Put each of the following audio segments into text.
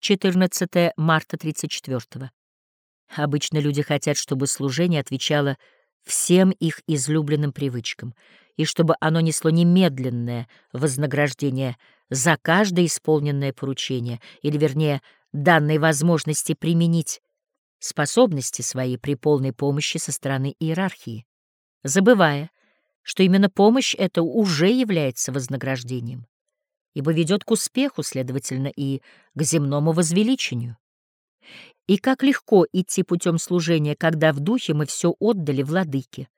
14 марта 34 Обычно люди хотят, чтобы служение отвечало всем их излюбленным привычкам, и чтобы оно несло немедленное вознаграждение за каждое исполненное поручение, или, вернее, данной возможности применить способности свои при полной помощи со стороны иерархии, забывая, что именно помощь эта уже является вознаграждением, ибо ведет к успеху, следовательно, и к земному возвеличению. И как легко идти путем служения, когда в духе мы все отдали владыке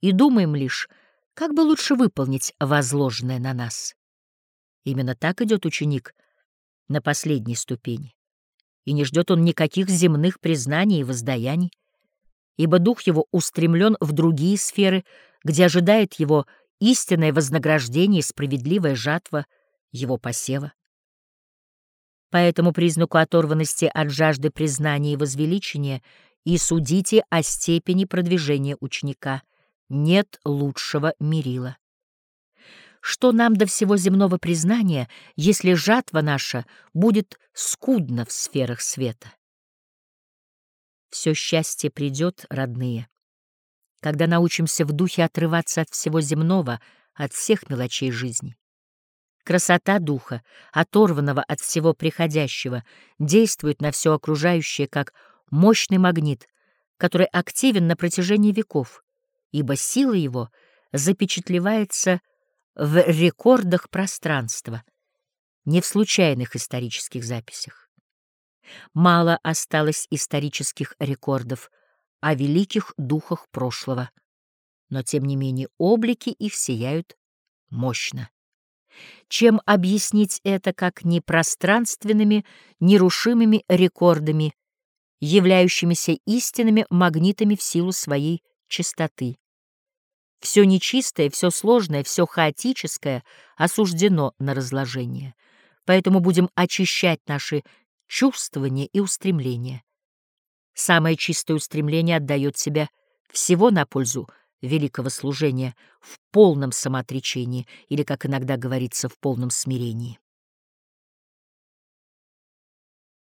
и думаем лишь, как бы лучше выполнить возложенное на нас. Именно так идет ученик на последней ступени. И не ждет он никаких земных признаний и воздаяний, ибо дух его устремлен в другие сферы, где ожидает его истинное вознаграждение и справедливая жатва его посева. По этому признаку оторванности от жажды признания и возвеличения и судите о степени продвижения ученика. Нет лучшего мерила. Что нам до всего земного признания, если жатва наша будет скудна в сферах света? Все счастье придет, родные, когда научимся в духе отрываться от всего земного, от всех мелочей жизни. Красота духа, оторванного от всего приходящего, действует на все окружающее как мощный магнит, который активен на протяжении веков, ибо сила его запечатлевается в рекордах пространства, не в случайных исторических записях. Мало осталось исторических рекордов о великих духах прошлого, но тем не менее облики их сияют мощно. Чем объяснить это, как не пространственными, нерушимыми рекордами, являющимися истинными магнитами в силу своей чистоты? Все нечистое, все сложное, все хаотическое осуждено на разложение. Поэтому будем очищать наши чувствования и устремления. Самое чистое устремление отдает себя всего на пользу великого служения в полном самоотречении или, как иногда говорится, в полном смирении.